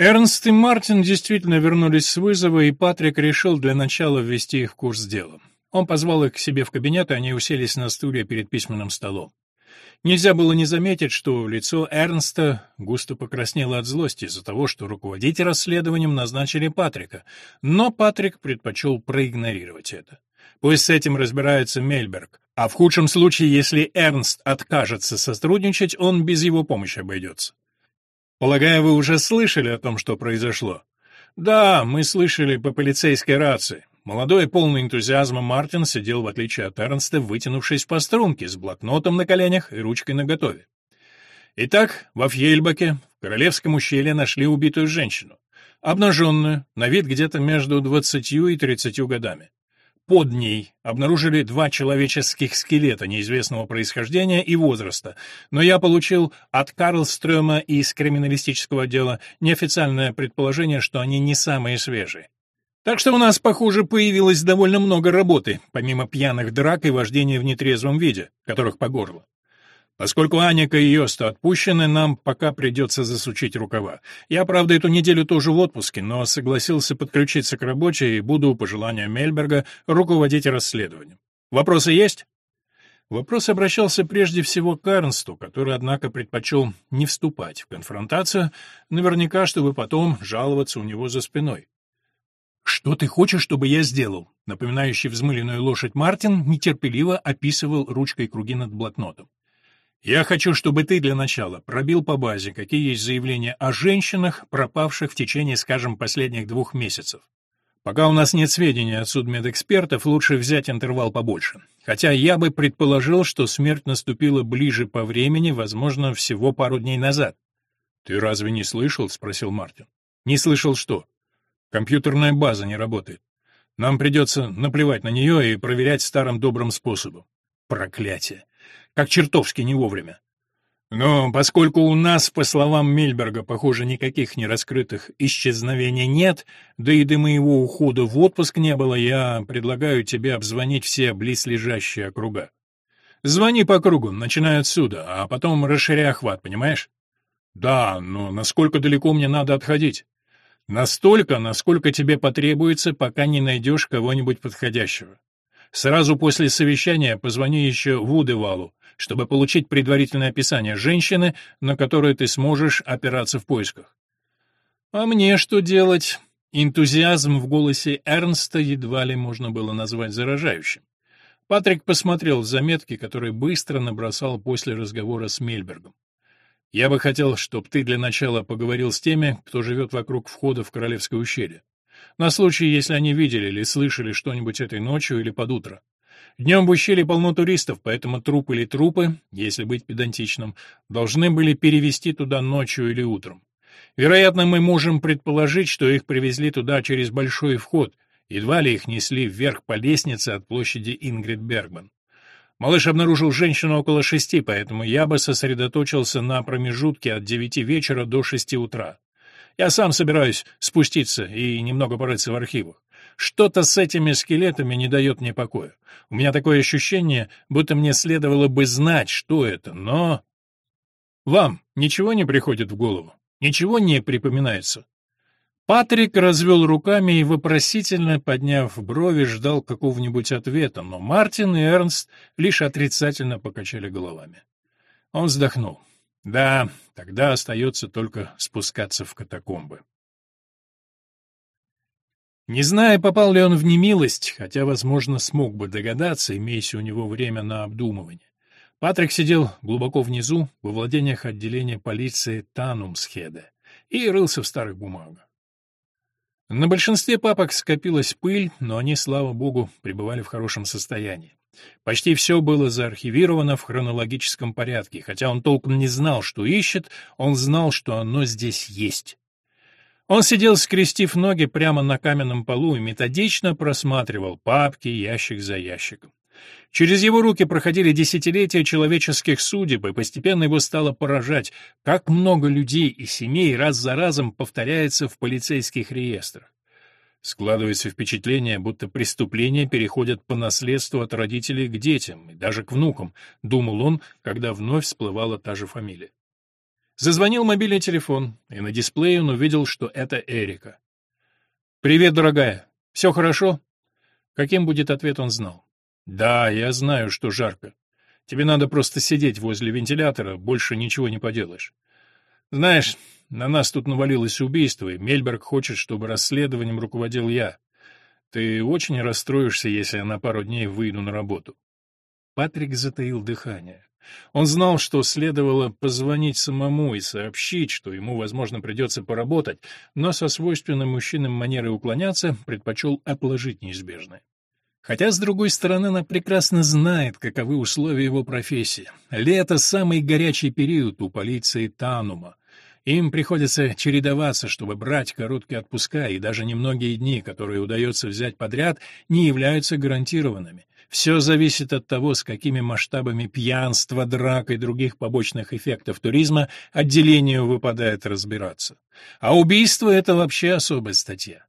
Эрнст и Мартин действительно вернулись с вызова, и Патрик решил для начала ввести их в курс дела. Он позвал их к себе в кабинет, и они уселись на стуле перед письменным столом. Нельзя было не заметить, что лицо Эрнста густо покраснело от злости из-за того, что руководить расследованием назначили Патрика, но Патрик предпочел проигнорировать это. Пусть с этим разбирается Мельберг, а в худшем случае, если Эрнст откажется сотрудничать, он без его помощи обойдется. Полагаю, вы уже слышали о том, что произошло? Да, мы слышали по полицейской рации. Молодой полный энтузиазма Мартин сидел, в отличие от Эрнста, вытянувшись по струнке, с блокнотом на коленях и ручкой наготове. Итак, во Фьельбаке, в Королевском ущелье, нашли убитую женщину. Обнаженную, на вид где-то между двадцатью и тридцатью годами. Под ней обнаружили два человеческих скелета неизвестного происхождения и возраста, но я получил от Карлстрёма из криминалистического отдела неофициальное предположение, что они не самые свежие. Так что у нас, похоже, появилось довольно много работы, помимо пьяных драк и вождения в нетрезвом виде, которых по горло. Поскольку Аника и Йоста отпущены, нам пока придется засучить рукава. Я, правда, эту неделю тоже в отпуске, но согласился подключиться к работе и буду, по желанию Мельберга, руководить расследованием. Вопросы есть? Вопрос обращался прежде всего к Эрнсту, который, однако, предпочел не вступать в конфронтацию, наверняка, чтобы потом жаловаться у него за спиной. «Что ты хочешь, чтобы я сделал?» Напоминающий взмыленную лошадь Мартин нетерпеливо описывал ручкой круги над блокнотом. Я хочу, чтобы ты для начала пробил по базе, какие есть заявления о женщинах, пропавших в течение, скажем, последних двух месяцев. Пока у нас нет сведений от судмедэкспертов, лучше взять интервал побольше. Хотя я бы предположил, что смерть наступила ближе по времени, возможно, всего пару дней назад. «Ты разве не слышал?» — спросил Мартин. «Не слышал что?» «Компьютерная база не работает. Нам придется наплевать на нее и проверять старым добрым способом. Проклятие! Как чертовски не вовремя. Но поскольку у нас, по словам Мельберга, похоже, никаких нераскрытых исчезновений нет, да и до моего ухода в отпуск не было, я предлагаю тебе обзвонить все близлежащие округа. Звони по кругу, начиная отсюда, а потом расширяй охват, понимаешь? Да, но насколько далеко мне надо отходить? Настолько, насколько тебе потребуется, пока не найдешь кого-нибудь подходящего. Сразу после совещания позвони еще Вудевалу, чтобы получить предварительное описание женщины, на которую ты сможешь опираться в поисках. А мне что делать? Энтузиазм в голосе Эрнста едва ли можно было назвать заражающим. Патрик посмотрел заметки, которые быстро набросал после разговора с Мельбергом. «Я бы хотел, чтобы ты для начала поговорил с теми, кто живет вокруг входа в Королевское ущелье. На случай, если они видели или слышали что-нибудь этой ночью или под утро. Днем в ущелье полно туристов, поэтому труп или трупы, если быть педантичным, должны были перевести туда ночью или утром. Вероятно, мы можем предположить, что их привезли туда через большой вход, едва ли их несли вверх по лестнице от площади Ингрид Бергман. Малыш обнаружил женщину около шести, поэтому я бы сосредоточился на промежутке от девяти вечера до шести утра. Я сам собираюсь спуститься и немного порыться в архивах. Что-то с этими скелетами не дает мне покоя. У меня такое ощущение, будто мне следовало бы знать, что это, но... Вам ничего не приходит в голову? Ничего не припоминается? Патрик развел руками и, вопросительно подняв брови, ждал какого-нибудь ответа, но Мартин и Эрнст лишь отрицательно покачали головами. Он вздохнул. Да, тогда остается только спускаться в катакомбы. Не зная, попал ли он в немилость, хотя, возможно, смог бы догадаться, имеясь у него время на обдумывание. Патрик сидел глубоко внизу, во владениях отделения полиции Танумсхеда, и рылся в старых бумагах. На большинстве папок скопилась пыль, но они, слава богу, пребывали в хорошем состоянии. Почти все было заархивировано в хронологическом порядке, хотя он толком не знал, что ищет, он знал, что оно здесь есть. Он сидел, скрестив ноги прямо на каменном полу и методично просматривал папки ящик за ящиком. Через его руки проходили десятилетия человеческих судеб, и постепенно его стало поражать, как много людей и семей раз за разом повторяется в полицейских реестрах. Складывается впечатление, будто преступления переходят по наследству от родителей к детям и даже к внукам, думал он, когда вновь всплывала та же фамилия. Зазвонил мобильный телефон, и на дисплее он увидел, что это Эрика. «Привет, дорогая. Все хорошо?» Каким будет ответ, он знал. «Да, я знаю, что жарко. Тебе надо просто сидеть возле вентилятора, больше ничего не поделаешь. Знаешь, на нас тут навалилось убийство, и Мельберг хочет, чтобы расследованием руководил я. Ты очень расстроишься, если я на пару дней выйду на работу». Патрик затаил дыхание. Он знал, что следовало позвонить самому и сообщить, что ему, возможно, придется поработать, но со свойственной мужчинам манерой уклоняться предпочел отложить неизбежное. Хотя, с другой стороны, она прекрасно знает, каковы условия его профессии. Лето — самый горячий период у полиции Танума. Им приходится чередоваться, чтобы брать короткие отпуска, и даже немногие дни, которые удается взять подряд, не являются гарантированными. Все зависит от того, с какими масштабами пьянства, драк и других побочных эффектов туризма отделению выпадает разбираться. А убийство — это вообще особая статья.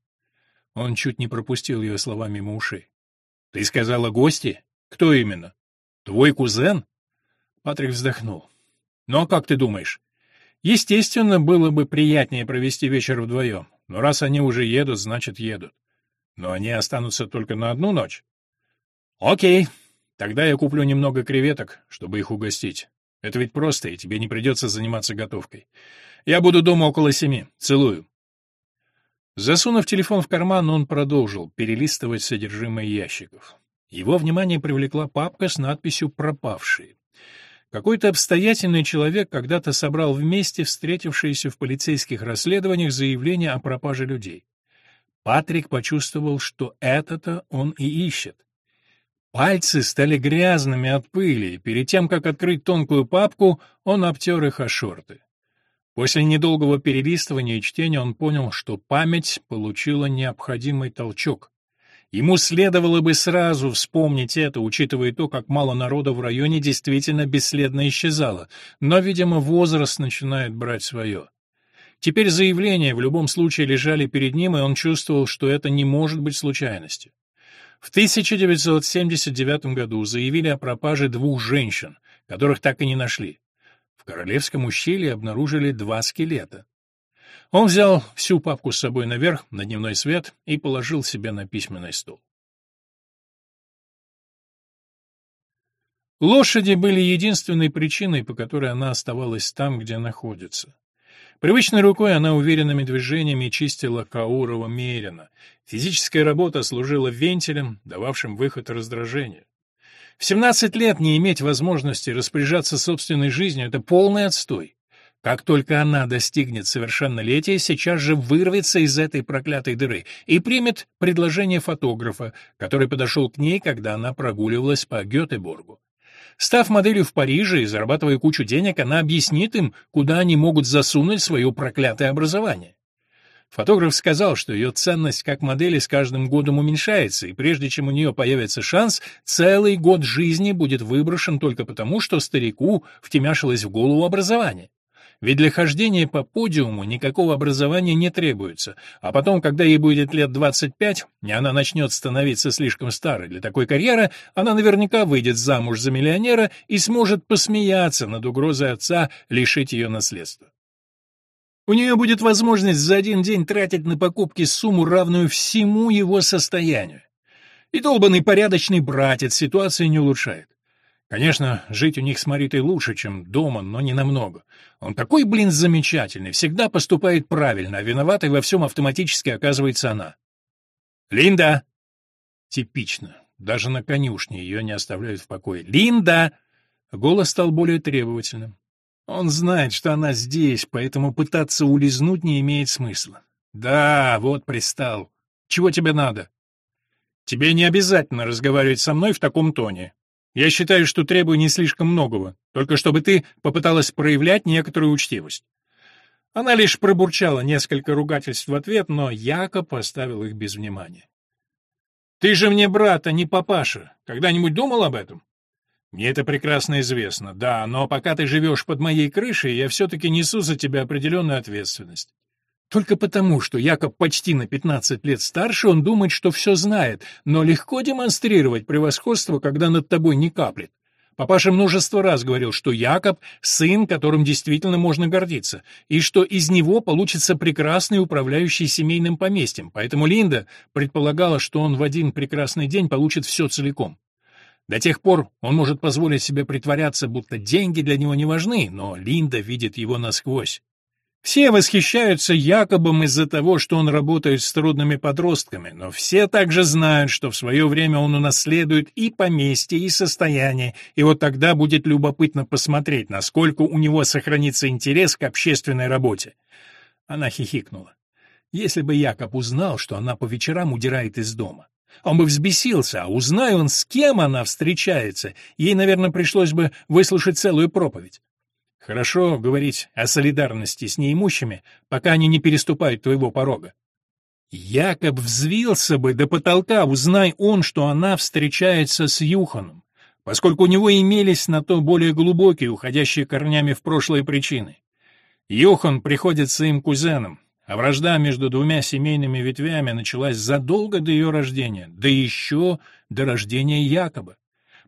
Он чуть не пропустил ее слова мимо ушей. «Ты сказала гости? Кто именно? Твой кузен?» Патрик вздохнул. «Ну а как ты думаешь?» «Естественно, было бы приятнее провести вечер вдвоем, но раз они уже едут, значит едут. Но они останутся только на одну ночь. «Окей, тогда я куплю немного креветок, чтобы их угостить. Это ведь просто, и тебе не придется заниматься готовкой. Я буду дома около семи. Целую». Засунув телефон в карман, он продолжил перелистывать содержимое ящиков. Его внимание привлекла папка с надписью «Пропавшие». Какой-то обстоятельный человек когда-то собрал вместе встретившиеся в полицейских расследованиях заявления о пропаже людей. Патрик почувствовал, что это-то он и ищет. Пальцы стали грязными от пыли, и перед тем, как открыть тонкую папку, он обтер их о шорты. После недолгого перелистывания и чтения он понял, что память получила необходимый толчок. Ему следовало бы сразу вспомнить это, учитывая то, как мало народа в районе действительно бесследно исчезало, но, видимо, возраст начинает брать свое. Теперь заявления в любом случае лежали перед ним, и он чувствовал, что это не может быть случайностью. В 1979 году заявили о пропаже двух женщин, которых так и не нашли. В Королевском ущелье обнаружили два скелета. Он взял всю папку с собой наверх, на дневной свет, и положил себе на письменный стол. Лошади были единственной причиной, по которой она оставалась там, где находится. Привычной рукой она уверенными движениями чистила Каурова Мерина. Физическая работа служила вентилем, дававшим выход раздражению. В 17 лет не иметь возможности распоряжаться собственной жизнью — это полный отстой. Как только она достигнет совершеннолетия, сейчас же вырвется из этой проклятой дыры и примет предложение фотографа, который подошел к ней, когда она прогуливалась по Гетеборгу. Став моделью в Париже и зарабатывая кучу денег, она объяснит им, куда они могут засунуть свое проклятое образование. Фотограф сказал, что ее ценность как модели с каждым годом уменьшается, и прежде чем у нее появится шанс, целый год жизни будет выброшен только потому, что старику втемяшилось в голову образование. Ведь для хождения по подиуму никакого образования не требуется, а потом, когда ей будет лет 25, и она начнет становиться слишком старой для такой карьеры, она наверняка выйдет замуж за миллионера и сможет посмеяться над угрозой отца лишить ее наследства. У нее будет возможность за один день тратить на покупки сумму, равную всему его состоянию. И долбанный порядочный братец ситуацию не улучшает. Конечно, жить у них с Маритой лучше, чем дома, но не намного. Он такой, блин, замечательный, всегда поступает правильно, а виноватой во всем автоматически оказывается она. «Линда!» Типично. Даже на конюшне ее не оставляют в покое. «Линда!» Голос стал более требовательным. Он знает, что она здесь, поэтому пытаться улизнуть не имеет смысла. «Да, вот пристал. Чего тебе надо?» «Тебе не обязательно разговаривать со мной в таком тоне. Я считаю, что требую не слишком многого, только чтобы ты попыталась проявлять некоторую учтивость. Она лишь пробурчала несколько ругательств в ответ, но Якоб оставил их без внимания. «Ты же мне брат, а не папаша. Когда-нибудь думал об этом?» «Мне это прекрасно известно, да, но пока ты живешь под моей крышей, я все-таки несу за тебя определенную ответственность. Только потому, что Якоб почти на 15 лет старше, он думает, что все знает, но легко демонстрировать превосходство, когда над тобой не каплет. Папаша множество раз говорил, что Якоб — сын, которым действительно можно гордиться, и что из него получится прекрасный управляющий семейным поместьем, поэтому Линда предполагала, что он в один прекрасный день получит все целиком. До тех пор он может позволить себе притворяться, будто деньги для него не важны, но Линда видит его насквозь. Все восхищаются Якобом из-за того, что он работает с трудными подростками, но все также знают, что в свое время он унаследует и поместье, и состояние, и вот тогда будет любопытно посмотреть, насколько у него сохранится интерес к общественной работе. Она хихикнула. Если бы Якоб узнал, что она по вечерам удирает из дома. Он бы взбесился, а узнай он, с кем она встречается, ей, наверное, пришлось бы выслушать целую проповедь. Хорошо говорить о солидарности с неимущими, пока они не переступают твоего порога. Якоб взвился бы до потолка, узнай он, что она встречается с Юханом, поскольку у него имелись на то более глубокие, уходящие корнями в прошлое причины. Юхан приходится им кузеном, а вражда между двумя семейными ветвями началась задолго до ее рождения, да еще до рождения Якоба.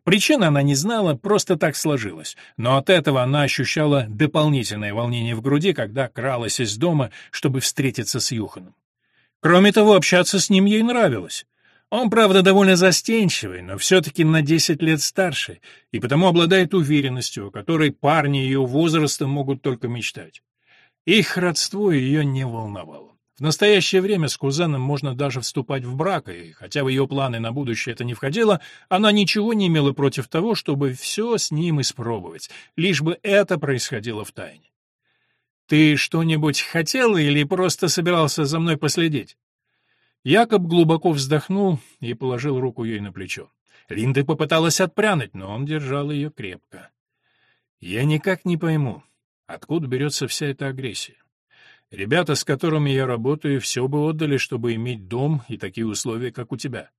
Причины она не знала, просто так сложилось, но от этого она ощущала дополнительное волнение в груди, когда кралась из дома, чтобы встретиться с Юханом. Кроме того, общаться с ним ей нравилось. Он, правда, довольно застенчивый, но все-таки на десять лет старше, и потому обладает уверенностью, о которой парни ее возраста могут только мечтать. Их родство ее не волновало. В настоящее время с кузеном можно даже вступать в брак, и хотя в ее планы на будущее это не входило, она ничего не имела против того, чтобы все с ним испробовать, лишь бы это происходило в тайне. «Ты что-нибудь хотел или просто собирался за мной последить?» Якоб глубоко вздохнул и положил руку ей на плечо. Линда попыталась отпрянуть, но он держал ее крепко. «Я никак не пойму, Откуда берется вся эта агрессия? Ребята, с которыми я работаю, все бы отдали, чтобы иметь дом и такие условия, как у тебя.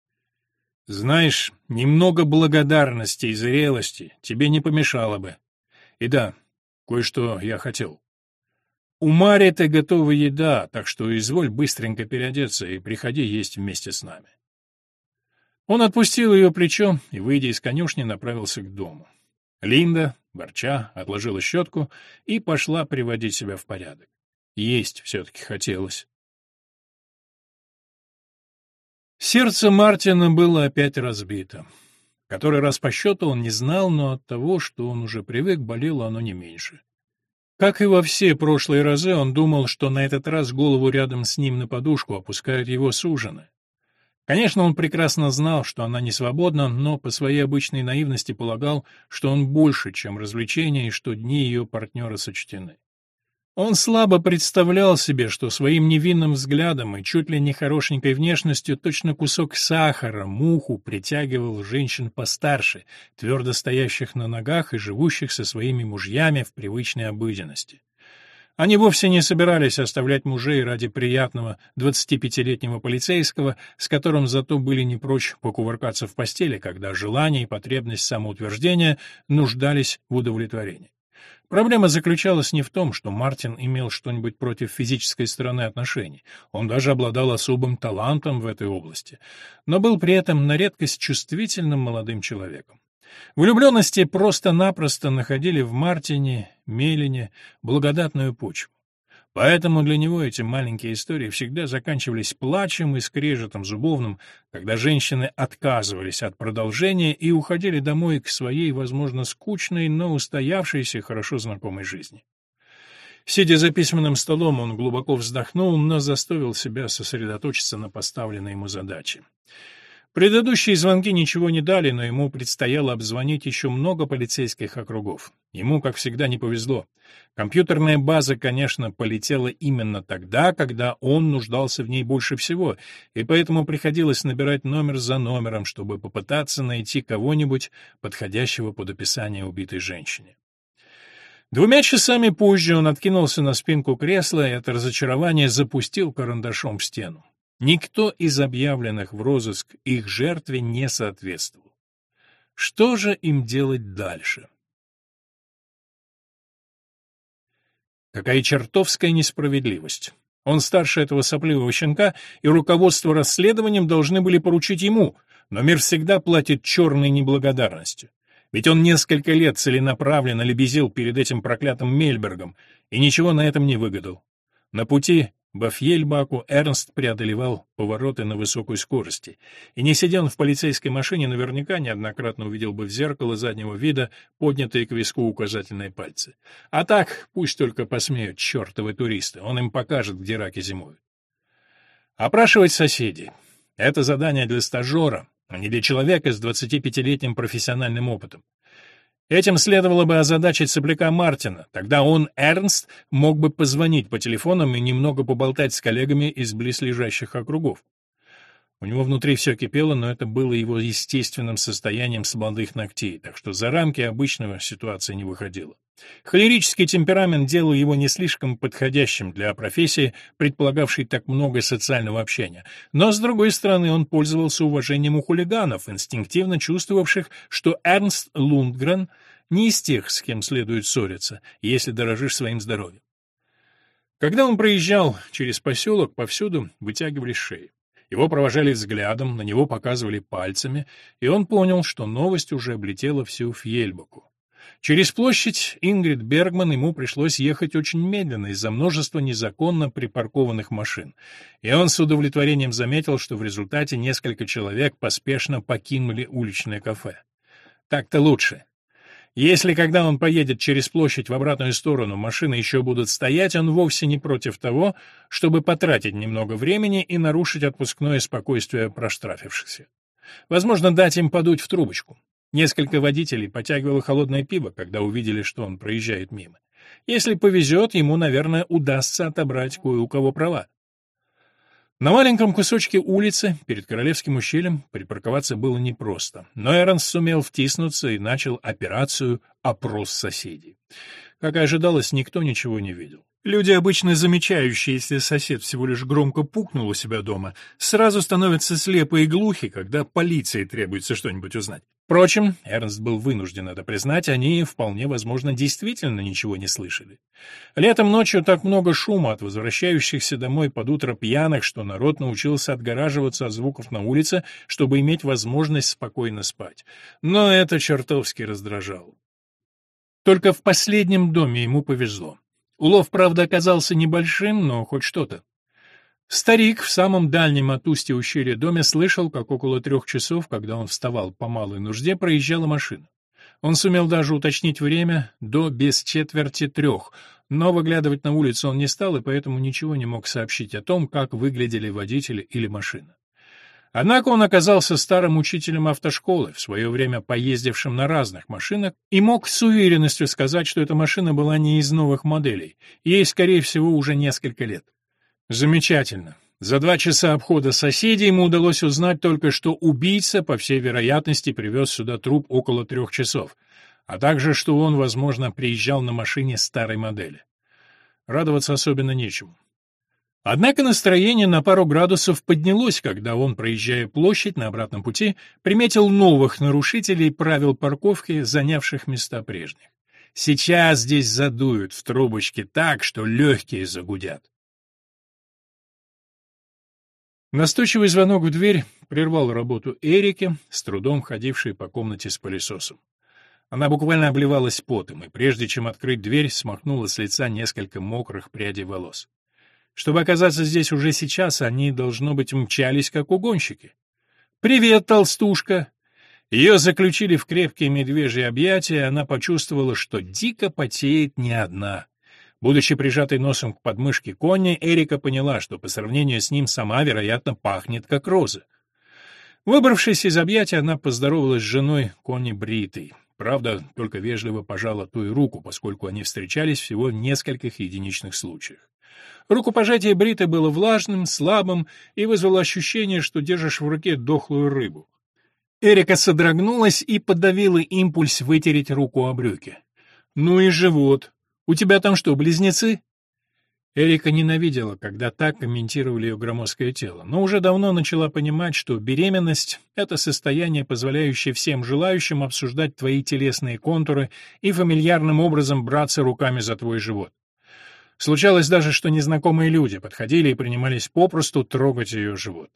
Знаешь, немного благодарности и зрелости тебе не помешало бы. И да, кое-что я хотел. У Мари-то готова еда, так что изволь быстренько переодеться и приходи есть вместе с нами. Он отпустил ее плечо и, выйдя из конюшни, направился к дому. Линда, ворча, отложила щетку и пошла приводить себя в порядок. Есть все-таки хотелось. Сердце Мартина было опять разбито. Который раз по счету он не знал, но от того, что он уже привык, болело оно не меньше. Как и во все прошлые разы, он думал, что на этот раз голову рядом с ним на подушку опускают его сужены. Конечно, он прекрасно знал, что она не свободна, но по своей обычной наивности полагал, что он больше, чем развлечение, и что дни ее партнера сочтены. Он слабо представлял себе, что своим невинным взглядом и чуть ли не хорошенькой внешностью точно кусок сахара, муху притягивал женщин постарше, твердо стоящих на ногах и живущих со своими мужьями в привычной обыденности. Они вовсе не собирались оставлять мужей ради приятного 25-летнего полицейского, с которым зато были не прочь покувыркаться в постели, когда желание и потребность самоутверждения нуждались в удовлетворении. Проблема заключалась не в том, что Мартин имел что-нибудь против физической стороны отношений. Он даже обладал особым талантом в этой области, но был при этом на редкость чувствительным молодым человеком. Влюбленности просто-напросто находили в Мартине, Мелине благодатную почву. Поэтому для него эти маленькие истории всегда заканчивались плачем и скрежетом зубовным, когда женщины отказывались от продолжения и уходили домой к своей, возможно, скучной, но устоявшейся, хорошо знакомой жизни. Сидя за письменным столом, он глубоко вздохнул, но заставил себя сосредоточиться на поставленной ему задаче. Предыдущие звонки ничего не дали, но ему предстояло обзвонить еще много полицейских округов. Ему, как всегда, не повезло. Компьютерная база, конечно, полетела именно тогда, когда он нуждался в ней больше всего, и поэтому приходилось набирать номер за номером, чтобы попытаться найти кого-нибудь, подходящего под описание убитой женщине. Двумя часами позже он откинулся на спинку кресла и от разочарования запустил карандашом в стену. Никто из объявленных в розыск их жертве не соответствовал. Что же им делать дальше? Какая чертовская несправедливость. Он старше этого сопливого щенка, и руководство расследованием должны были поручить ему, но мир всегда платит черной неблагодарностью. Ведь он несколько лет целенаправленно лебезил перед этим проклятым Мельбергом и ничего на этом не выгадал. На пути Бафьельбаку Эрнст преодолевал повороты на высокой скорости, и не сидя он в полицейской машине, наверняка неоднократно увидел бы в зеркало заднего вида поднятые к виску указательные пальцы. А так, пусть только посмеют чертовы туристы, он им покажет, где раки зимуют. Опрашивать соседей. Это задание для стажера, а не для человека с 25-летним профессиональным опытом. Этим следовало бы озадачить сопляка Мартина. Тогда он, Эрнст, мог бы позвонить по телефонам и немного поболтать с коллегами из близлежащих округов. У него внутри все кипело, но это было его естественным состоянием с молодых ногтей, так что за рамки обычного ситуации не выходило. Холерический темперамент делал его не слишком подходящим для профессии, предполагавшей так много социального общения. Но, с другой стороны, он пользовался уважением у хулиганов, инстинктивно чувствовавших, что Эрнст Лундгрен не из тех, с кем следует ссориться, если дорожишь своим здоровьем. Когда он проезжал через поселок, повсюду вытягивали шеи. Его провожали взглядом, на него показывали пальцами, и он понял, что новость уже облетела всю Фьельбаку. Через площадь Ингрид Бергман ему пришлось ехать очень медленно из-за множества незаконно припаркованных машин, и он с удовлетворением заметил, что в результате несколько человек поспешно покинули уличное кафе. Так-то лучше. Если, когда он поедет через площадь в обратную сторону, машины еще будут стоять, он вовсе не против того, чтобы потратить немного времени и нарушить отпускное спокойствие проштрафившихся. Возможно, дать им подуть в трубочку. Несколько водителей потягивало холодное пиво, когда увидели, что он проезжает мимо. Если повезет, ему, наверное, удастся отобрать кое у кого права. На маленьком кусочке улицы перед Королевским ущельем припарковаться было непросто, но Эрнс сумел втиснуться и начал операцию «Опрос соседей». Как и ожидалось, никто ничего не видел. Люди, обычно замечающие, если сосед всего лишь громко пукнул у себя дома, сразу становятся слепы и глухи, когда полиции требуется что-нибудь узнать. Впрочем, Эрнст был вынужден это признать, они, вполне возможно, действительно ничего не слышали. Летом ночью так много шума от возвращающихся домой под утро пьяных, что народ научился отгораживаться от звуков на улице, чтобы иметь возможность спокойно спать. Но это чертовски раздражало. Только в последнем доме ему повезло. Улов, правда, оказался небольшим, но хоть что-то. Старик в самом дальнем от устья ущелья доме слышал, как около трех часов, когда он вставал по малой нужде, проезжала машина. Он сумел даже уточнить время до без четверти трех, но выглядывать на улицу он не стал и поэтому ничего не мог сообщить о том, как выглядели водители или машина. Однако он оказался старым учителем автошколы, в свое время поездившим на разных машинах, и мог с уверенностью сказать, что эта машина была не из новых моделей, ей, скорее всего, уже несколько лет. Замечательно. За два часа обхода соседей ему удалось узнать только, что убийца, по всей вероятности, привез сюда труп около трех часов, а также, что он, возможно, приезжал на машине старой модели. Радоваться особенно нечему. Однако настроение на пару градусов поднялось, когда он, проезжая площадь на обратном пути, приметил новых нарушителей правил парковки, занявших места прежних. Сейчас здесь задуют в трубочке так, что легкие загудят. Настойчивый звонок в дверь прервал работу Эрики, с трудом ходившей по комнате с пылесосом. Она буквально обливалась потом, и прежде чем открыть дверь, смахнула с лица несколько мокрых прядей волос. Чтобы оказаться здесь уже сейчас, они, должно быть, мчались, как угонщики. «Привет, толстушка!» Ее заключили в крепкие медвежьи объятия, и она почувствовала, что дико потеет не одна. Будучи прижатой носом к подмышке Конни, Эрика поняла, что по сравнению с ним сама, вероятно, пахнет как роза. Выбравшись из объятия, она поздоровалась с женой Конни Бритой. Правда, только вежливо пожала ту и руку, поскольку они встречались всего в нескольких единичных случаях. Рукопожатие Бриты было влажным, слабым и вызвало ощущение, что держишь в руке дохлую рыбу. Эрика содрогнулась и подавила импульс вытереть руку о брюки. «Ну и живот. У тебя там что, близнецы?» Эрика ненавидела, когда так комментировали ее громоздкое тело, но уже давно начала понимать, что беременность — это состояние, позволяющее всем желающим обсуждать твои телесные контуры и фамильярным образом браться руками за твой живот. Случалось даже, что незнакомые люди подходили и принимались попросту трогать ее живот.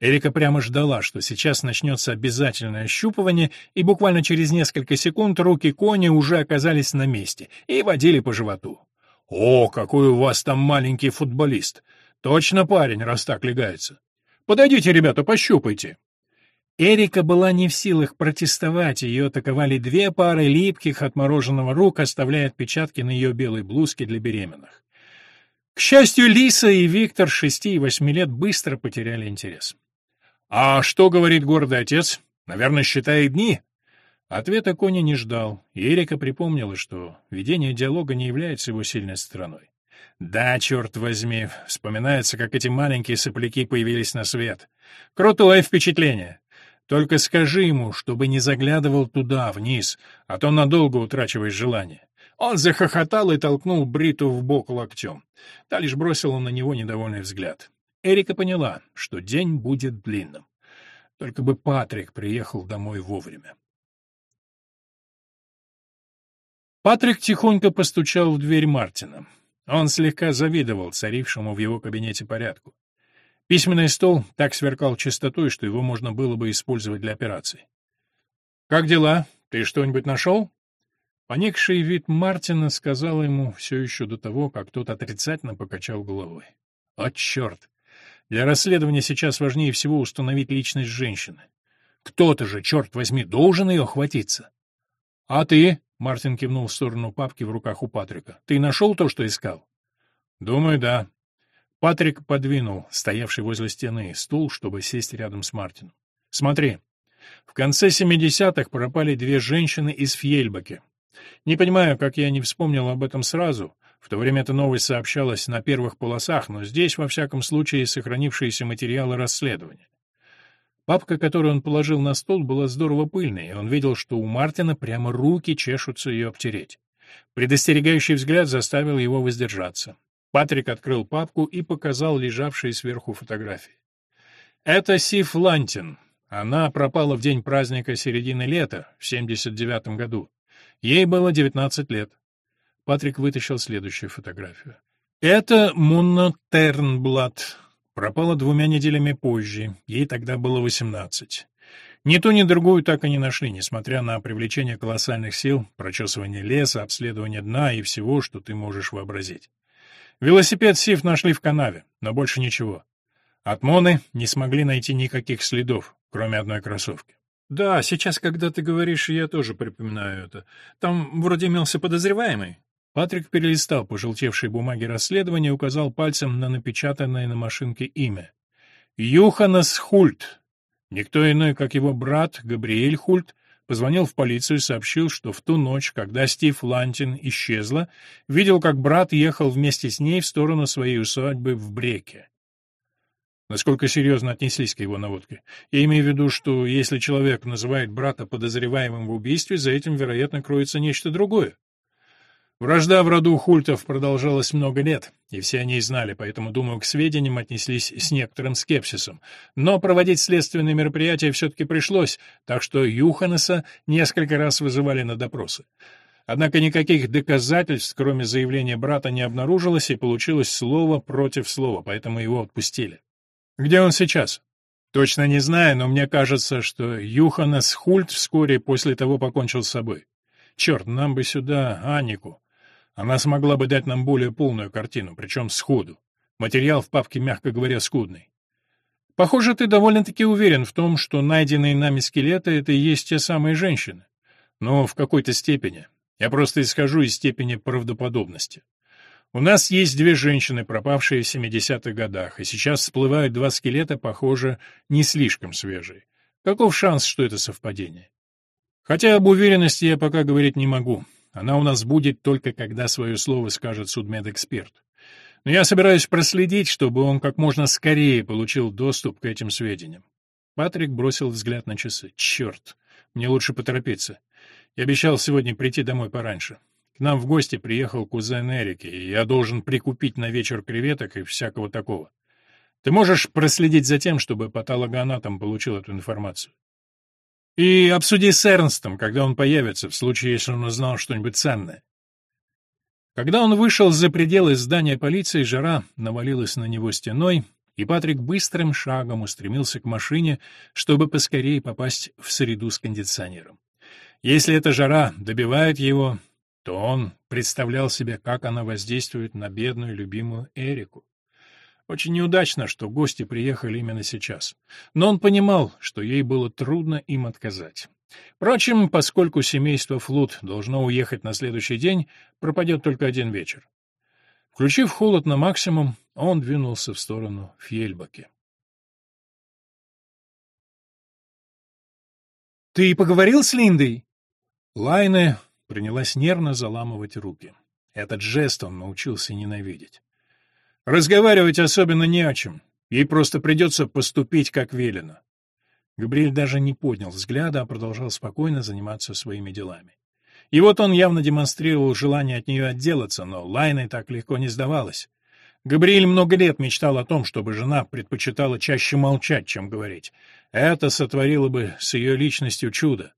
Эрика прямо ждала, что сейчас начнется обязательное ощупывание, и буквально через несколько секунд руки Кони уже оказались на месте и водили по животу. «О, какой у вас там маленький футболист! Точно парень, раз так легается! Подойдите, ребята, пощупайте!» Эрика была не в силах протестовать, ее атаковали две пары липких отмороженного рук, оставляя отпечатки на ее белой блузке для беременных. К счастью, Лиса и Виктор шести и восьми лет быстро потеряли интерес. «А что говорит гордый отец? Наверное, считает дни?» Ответа Кони не ждал, и Эрика припомнила, что ведение диалога не является его сильной стороной. «Да, черт возьми, вспоминается, как эти маленькие сопляки появились на свет. Крутое впечатление. Только скажи ему, чтобы не заглядывал туда, вниз, а то надолго утрачиваешь желание». Он захохотал и толкнул Бриту в бок локтем. Та лишь бросила на него недовольный взгляд. Эрика поняла, что день будет длинным. Только бы Патрик приехал домой вовремя. Патрик тихонько постучал в дверь Мартина. Он слегка завидовал царившему в его кабинете порядку. Письменный стол так сверкал чистотой, что его можно было бы использовать для операций. «Как дела? Ты что-нибудь нашел?» Поникший вид Мартина сказал ему все еще до того, как тот отрицательно покачал головой. «О, черт! Для расследования сейчас важнее всего установить личность женщины. Кто-то же, черт возьми, должен ее охватиться. А ты, — Мартин кивнул в сторону папки в руках у Патрика, — ты нашел то, что искал? Думаю, да. Патрик подвинул стоявший возле стены стул, чтобы сесть рядом с Мартином. Смотри. В конце 70-х пропали две женщины из Фьельбаке. Не понимаю, как я не вспомнил об этом сразу, в то время эта новость сообщалась на первых полосах, но здесь, во всяком случае, сохранившиеся материалы расследования. Папка, которую он положил на стол, была здорово пыльной, и он видел, что у Мартина прямо руки чешутся ее обтереть. Предостерегающий взгляд заставил его воздержаться. Патрик открыл папку и показал лежавшие сверху фотографии. Это Сиф Лантин. Она пропала в день праздника середины лета, в 79 году. Ей было 19 лет. Патрик вытащил следующую фотографию. Это Мунна Тернблат. Пропала двумя неделями позже. Ей тогда было 18. Ни ту, ни другую так и не нашли, несмотря на привлечение колоссальных сил, прочесывание леса, обследование дна и всего, что ты можешь вообразить. Велосипед Сив нашли в канаве, но больше ничего. От Моны не смогли найти никаких следов, кроме одной кроссовки. «Да, сейчас, когда ты говоришь, я тоже припоминаю это. Там вроде имелся подозреваемый». Патрик перелистал пожелтевшие бумаги расследования и указал пальцем на напечатанное на машинке имя. Юханас Хульт. Никто иной, как его брат Габриэль Хульт, позвонил в полицию и сообщил, что в ту ночь, когда Стив Лантин исчезла, видел, как брат ехал вместе с ней в сторону своей усадьбы в Бреке. Насколько серьезно отнеслись к его наводке? Я имею в виду, что если человек называет брата подозреваемым в убийстве, за этим, вероятно, кроется нечто другое. Вражда в роду Хультов продолжалась много лет, и все они знали, поэтому, думаю, к сведениям отнеслись с некоторым скепсисом. Но проводить следственные мероприятия все-таки пришлось, так что Юханеса несколько раз вызывали на допросы. Однако никаких доказательств, кроме заявления брата, не обнаружилось, и получилось слово против слова, поэтому его отпустили. Где он сейчас? Точно не знаю, но мне кажется, что Юханес Хульт вскоре после того покончил с собой. Черт, нам бы сюда Анику. Она смогла бы дать нам более полную картину, причем сходу. Материал в папке, мягко говоря, скудный. Похоже, ты довольно-таки уверен в том, что найденные нами скелеты — это и есть те самые женщины. Но в какой-то степени. Я просто исхожу из степени правдоподобности. У нас есть две женщины, пропавшие в 70-х годах, и сейчас всплывают два скелета, похоже, не слишком свежие. Каков шанс, что это совпадение? Хотя об уверенности я пока говорить не могу. Она у нас будет только когда свое слово скажет судмедэксперт. Но я собираюсь проследить, чтобы он как можно скорее получил доступ к этим сведениям. Патрик бросил взгляд на часы. Черт, мне лучше поторопиться. Я обещал сегодня прийти домой пораньше. К нам в гости приехал кузен Эрики, и я должен прикупить на вечер креветок и всякого такого. Ты можешь проследить за тем, чтобы патологоанатом получил эту информацию? И обсуди с Эрнстом, когда он появится, в случае, если он узнал что-нибудь ценное. Когда он вышел за пределы здания полиции, жара навалилась на него стеной, и Патрик быстрым шагом устремился к машине, чтобы поскорее попасть в среду с кондиционером. Если эта жара добивает его, то он представлял себе, как она воздействует на бедную любимую Эрику. Очень неудачно, что гости приехали именно сейчас. Но он понимал, что ей было трудно им отказать. Впрочем, поскольку семейство Флут должно уехать на следующий день, пропадет только один вечер. Включив холод на максимум, он двинулся в сторону Фьельбаки. «Ты поговорил с Линдой?» Лайне принялась нервно заламывать руки. Этот жест он научился ненавидеть. Разговаривать особенно не о чем. Ей просто придется поступить, как велено. Габриэль даже не поднял взгляда, а продолжал спокойно заниматься своими делами. И вот он явно демонстрировал желание от нее отделаться, но Лайна так легко не сдавалась. Габриэль много лет мечтал о том, чтобы жена предпочитала чаще молчать, чем говорить. Это сотворило бы с ее личностью чудо.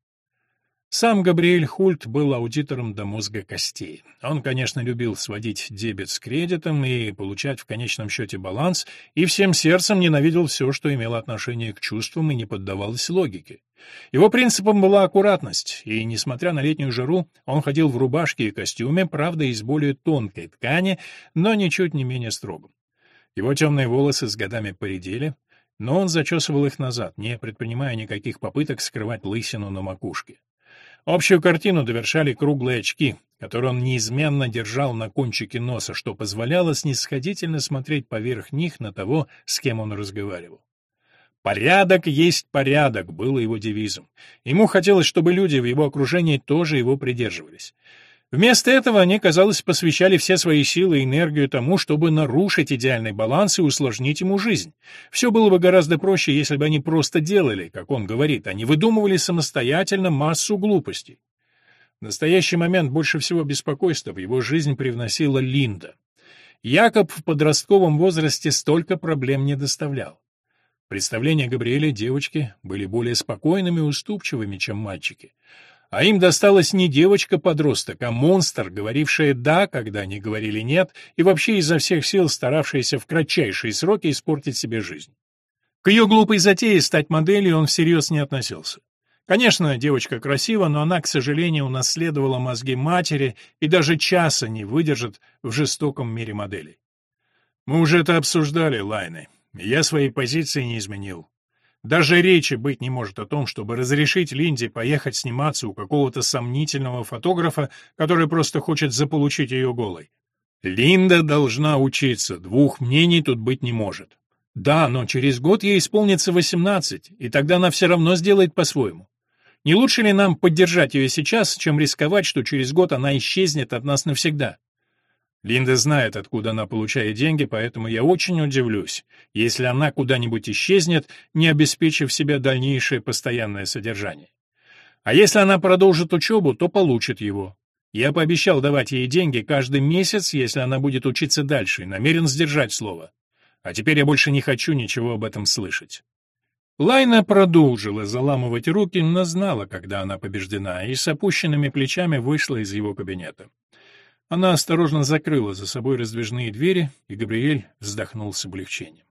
Сам Габриэль Хульт был аудитором до мозга костей. Он, конечно, любил сводить дебет с кредитом и получать в конечном счете баланс, и всем сердцем ненавидел все, что имело отношение к чувствам и не поддавалось логике. Его принципом была аккуратность, и, несмотря на летнюю жару, он ходил в рубашке и костюме, правда, из более тонкой ткани, но ничуть не менее строгом. Его темные волосы с годами поредели, но он зачесывал их назад, не предпринимая никаких попыток скрывать лысину на макушке. Общую картину довершали круглые очки, которые он неизменно держал на кончике носа, что позволяло снисходительно смотреть поверх них на того, с кем он разговаривал. «Порядок есть порядок» было его девизом. Ему хотелось, чтобы люди в его окружении тоже его придерживались. Вместо этого они, казалось, посвящали все свои силы и энергию тому, чтобы нарушить идеальный баланс и усложнить ему жизнь. Все было бы гораздо проще, если бы они просто делали, как он говорит, они выдумывали самостоятельно массу глупостей. В настоящий момент больше всего беспокойства в его жизнь привносила Линда. Якоб в подростковом возрасте столько проблем не доставлял. Представления Габриэля девочки были более спокойными и уступчивыми, чем мальчики. А им досталась не девочка-подросток, а монстр, говорившая «да», когда они говорили «нет», и вообще изо всех сил старавшаяся в кратчайшие сроки испортить себе жизнь. К ее глупой затее стать моделью он всерьез не относился. Конечно, девочка красива, но она, к сожалению, унаследовала мозги матери и даже часа не выдержит в жестоком мире моделей. Мы уже это обсуждали, Лайны. Я своей позиции не изменил. Даже речи быть не может о том, чтобы разрешить Линде поехать сниматься у какого-то сомнительного фотографа, который просто хочет заполучить ее голой. Линда должна учиться, двух мнений тут быть не может. Да, но через год ей исполнится восемнадцать, и тогда она все равно сделает по-своему. Не лучше ли нам поддержать ее сейчас, чем рисковать, что через год она исчезнет от нас навсегда? Линда знает, откуда она получает деньги, поэтому я очень удивлюсь, если она куда-нибудь исчезнет, не обеспечив себе дальнейшее постоянное содержание. А если она продолжит учебу, то получит его. Я пообещал давать ей деньги каждый месяц, если она будет учиться дальше, и намерен сдержать слово. А теперь я больше не хочу ничего об этом слышать. Лайна продолжила заламывать руки, но знала, когда она побеждена, и с опущенными плечами вышла из его кабинета. Она осторожно закрыла за собой раздвижные двери, и Габриэль вздохнул с облегчением.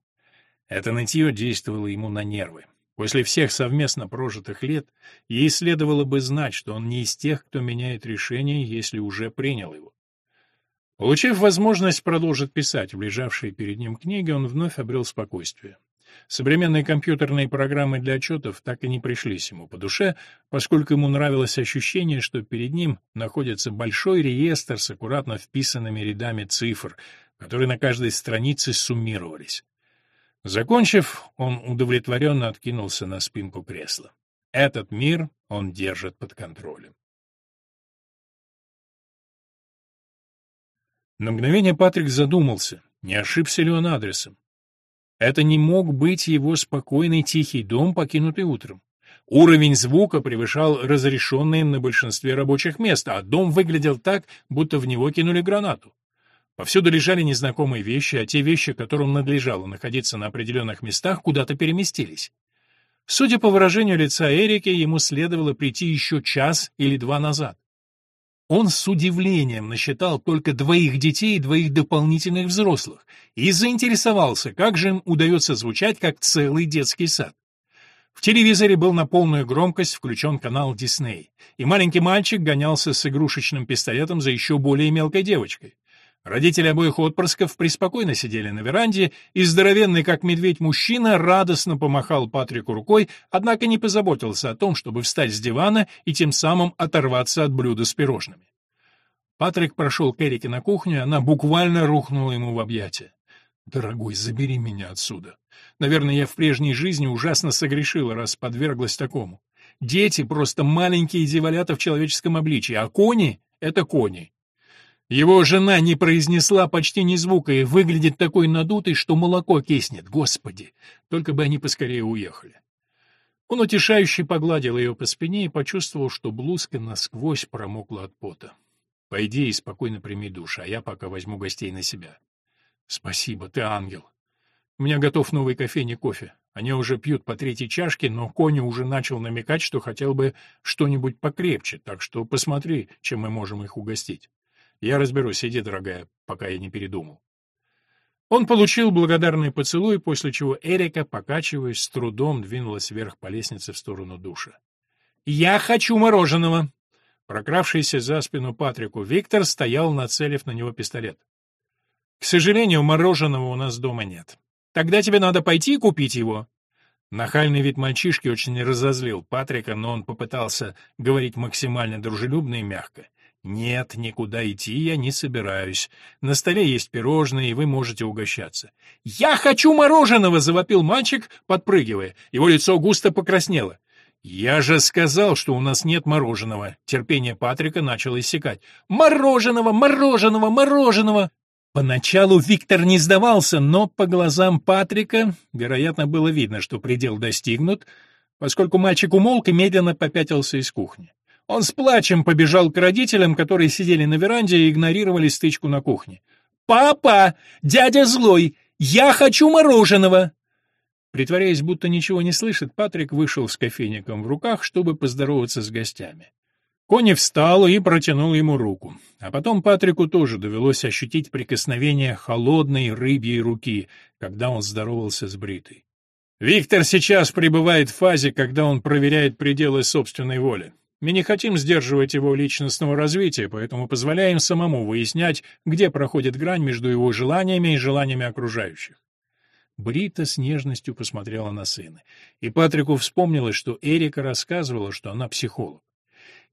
Это нытье действовало ему на нервы. После всех совместно прожитых лет ей следовало бы знать, что он не из тех, кто меняет решение, если уже принял его. Получив возможность продолжить писать в лежавшей перед ним книге, он вновь обрел спокойствие. Современные компьютерные программы для отчетов так и не пришлись ему по душе, поскольку ему нравилось ощущение, что перед ним находится большой реестр с аккуратно вписанными рядами цифр, которые на каждой странице суммировались. Закончив, он удовлетворенно откинулся на спинку кресла. Этот мир он держит под контролем. На мгновение Патрик задумался, не ошибся ли он адресом. Это не мог быть его спокойный тихий дом, покинутый утром. Уровень звука превышал разрешенные на большинстве рабочих мест, а дом выглядел так, будто в него кинули гранату. Повсюду лежали незнакомые вещи, а те вещи, которым надлежало находиться на определенных местах, куда-то переместились. Судя по выражению лица Эрики, ему следовало прийти еще час или два назад. Он с удивлением насчитал только двоих детей и двоих дополнительных взрослых и заинтересовался, как же им удается звучать как целый детский сад. В телевизоре был на полную громкость включен канал Дисней, и маленький мальчик гонялся с игрушечным пистолетом за еще более мелкой девочкой. Родители обоих отпрысков преспокойно сидели на веранде, и здоровенный, как медведь, мужчина радостно помахал Патрику рукой, однако не позаботился о том, чтобы встать с дивана и тем самым оторваться от блюда с пирожными. Патрик прошел к Эрике на кухню, она буквально рухнула ему в объятия. «Дорогой, забери меня отсюда. Наверное, я в прежней жизни ужасно согрешила, раз подверглась такому. Дети — просто маленькие дьяволята в человеческом обличии, а кони — это кони. Его жена не произнесла почти ни звука и выглядит такой надутой, что молоко киснет. Господи, только бы они поскорее уехали. Он утешающе погладил ее по спине и почувствовал, что блузка насквозь промокла от пота. «Пойди и спокойно прими душ, а я пока возьму гостей на себя». «Спасибо, ты ангел. У меня готов новый кофейный кофе. Они уже пьют по третьей чашке, но Коня уже начал намекать, что хотел бы что-нибудь покрепче, так что посмотри, чем мы можем их угостить». Я разберусь, иди, дорогая, пока я не передумал. Он получил благодарный поцелуй, после чего Эрика, покачиваясь, с трудом двинулась вверх по лестнице в сторону душа. «Я хочу мороженого!» Прокравшийся за спину Патрику Виктор стоял, нацелив на него пистолет. «К сожалению, мороженого у нас дома нет. Тогда тебе надо пойти и купить его». Нахальный вид мальчишки очень разозлил Патрика, но он попытался говорить максимально дружелюбно и мягко. «Нет, никуда идти я не собираюсь. На столе есть пирожные, и вы можете угощаться». «Я хочу мороженого!» — завопил мальчик, подпрыгивая. Его лицо густо покраснело. «Я же сказал, что у нас нет мороженого!» Терпение Патрика начало иссякать. «Мороженого! Мороженого! Мороженого!» Поначалу Виктор не сдавался, но по глазам Патрика, вероятно, было видно, что предел достигнут, поскольку мальчик умолк и медленно попятился из кухни. Он с плачем побежал к родителям, которые сидели на веранде и игнорировали стычку на кухне. «Папа! Дядя злой! Я хочу мороженого!» Притворяясь, будто ничего не слышит, Патрик вышел с кофейником в руках, чтобы поздороваться с гостями. Кони встал и протянул ему руку. А потом Патрику тоже довелось ощутить прикосновение холодной рыбьей руки, когда он здоровался с Бритой. Виктор сейчас пребывает в фазе, когда он проверяет пределы собственной воли. Мы не хотим сдерживать его личностного развития, поэтому позволяем самому выяснять, где проходит грань между его желаниями и желаниями окружающих. Брита с нежностью посмотрела на сына, и Патрику вспомнилось, что Эрика рассказывала, что она психолог.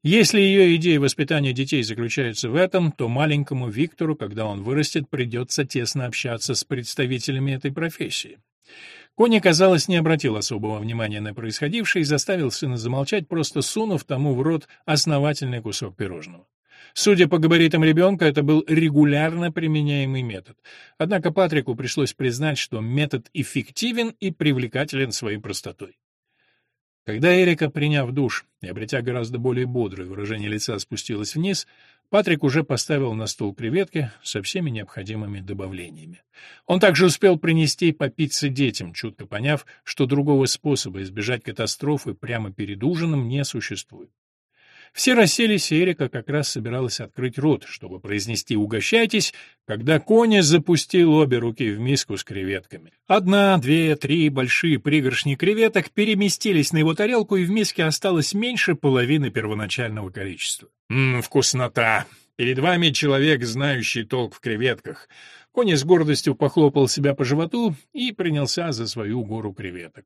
Если ее идея воспитания детей заключается в этом, то маленькому Виктору, когда он вырастет, придется тесно общаться с представителями этой профессии. Кони, казалось, не обратил особого внимания на происходившее и заставил сына замолчать, просто сунув тому в рот основательный кусок пирожного. Судя по габаритам ребенка, это был регулярно применяемый метод. Однако Патрику пришлось признать, что метод эффективен и привлекателен своей простотой. Когда Эрика, приняв душ и обретя гораздо более бодрое выражение лица, спустилась вниз, Патрик уже поставил на стол креветки со всеми необходимыми добавлениями. Он также успел принести попиться детям, чутко поняв, что другого способа избежать катастрофы прямо перед ужином не существует. Все расселись, и Эрика как раз собиралась открыть рот, чтобы произнести «угощайтесь», когда Коня запустил обе руки в миску с креветками. Одна, две, три большие пригоршни креветок переместились на его тарелку, и в миске осталось меньше половины первоначального количества. «Ммм, вкуснота!» Перед вами человек, знающий толк в креветках. Коня с гордостью похлопал себя по животу и принялся за свою гору креветок.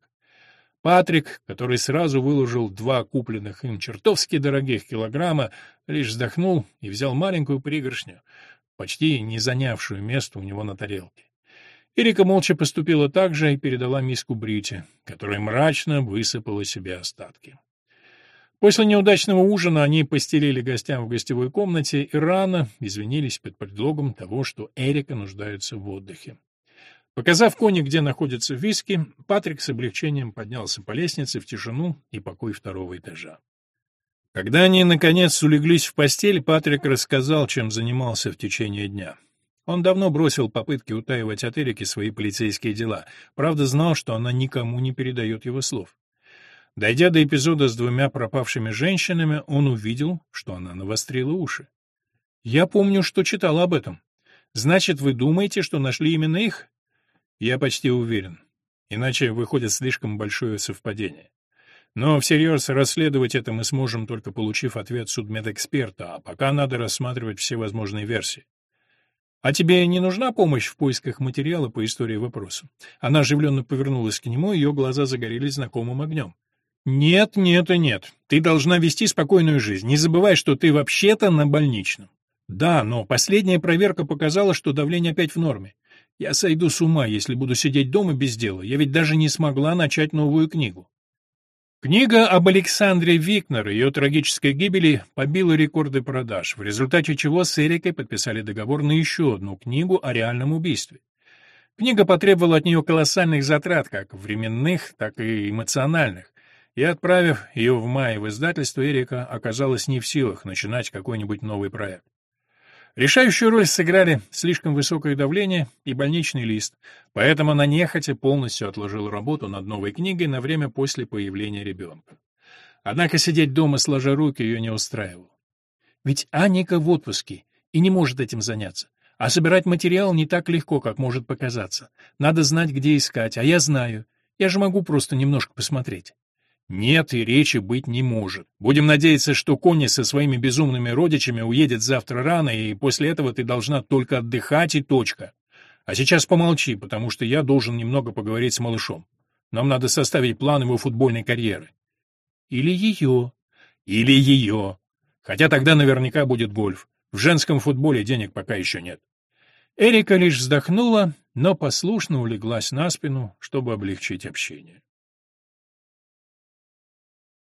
Патрик, который сразу выложил два купленных им чертовски дорогих килограмма, лишь вздохнул и взял маленькую пригоршню, почти не занявшую место у него на тарелке. Эрика молча поступила так же и передала миску Брите, которая мрачно высыпала себе остатки. После неудачного ужина они постелили гостям в гостевой комнате и рано извинились под предлогом того, что Эрика нуждается в отдыхе. Показав Кони, где находятся виски, Патрик с облегчением поднялся по лестнице в тишину и покой второго этажа. Когда они, наконец, улеглись в постель, Патрик рассказал, чем занимался в течение дня. Он давно бросил попытки утаивать от Эрики свои полицейские дела, правда знал, что она никому не передает его слов. Дойдя до эпизода с двумя пропавшими женщинами, он увидел, что она навострила уши. Я помню, что читал об этом. Значит, вы думаете, что нашли именно их? Я почти уверен. Иначе выходит слишком большое совпадение. Но всерьез расследовать это мы сможем, только получив ответ судмедэксперта, а пока надо рассматривать все возможные версии. «А тебе не нужна помощь в поисках материала по истории вопроса?» Она оживленно повернулась к нему, ее глаза загорелись знакомым огнем. «Нет, нет и нет. Ты должна вести спокойную жизнь. Не забывай, что ты вообще-то на больничном». «Да, но последняя проверка показала, что давление опять в норме. Я сойду с ума, если буду сидеть дома без дела. Я ведь даже не смогла начать новую книгу». Книга об Александре Викнер и ее трагической гибели побила рекорды продаж, в результате чего с Эрикой подписали договор на еще одну книгу о реальном убийстве. Книга потребовала от нее колоссальных затрат, как временных, так и эмоциональных, и, отправив ее в мае в издательство, Эрика оказалась не в силах начинать какой-нибудь новый проект. Решающую роль сыграли слишком высокое давление и больничный лист, поэтому она нехотя полностью отложила работу над новой книгой на время после появления ребенка. Однако сидеть дома сложа руки ее не устраивало. Ведь Аника в отпуске и не может этим заняться. А собирать материал не так легко, как может показаться. Надо знать, где искать, а я знаю. Я же могу просто немножко посмотреть. Нет, и речи быть не может. Будем надеяться, что Конни со своими безумными родичами уедет завтра рано, и после этого ты должна только отдыхать и точка. А сейчас помолчи, потому что я должен немного поговорить с малышом. Нам надо составить план его футбольной карьеры. Или ее. Или ее. Хотя тогда наверняка будет гольф. В женском футболе денег пока еще нет. Эрика лишь вздохнула, но послушно улеглась на спину, чтобы облегчить общение.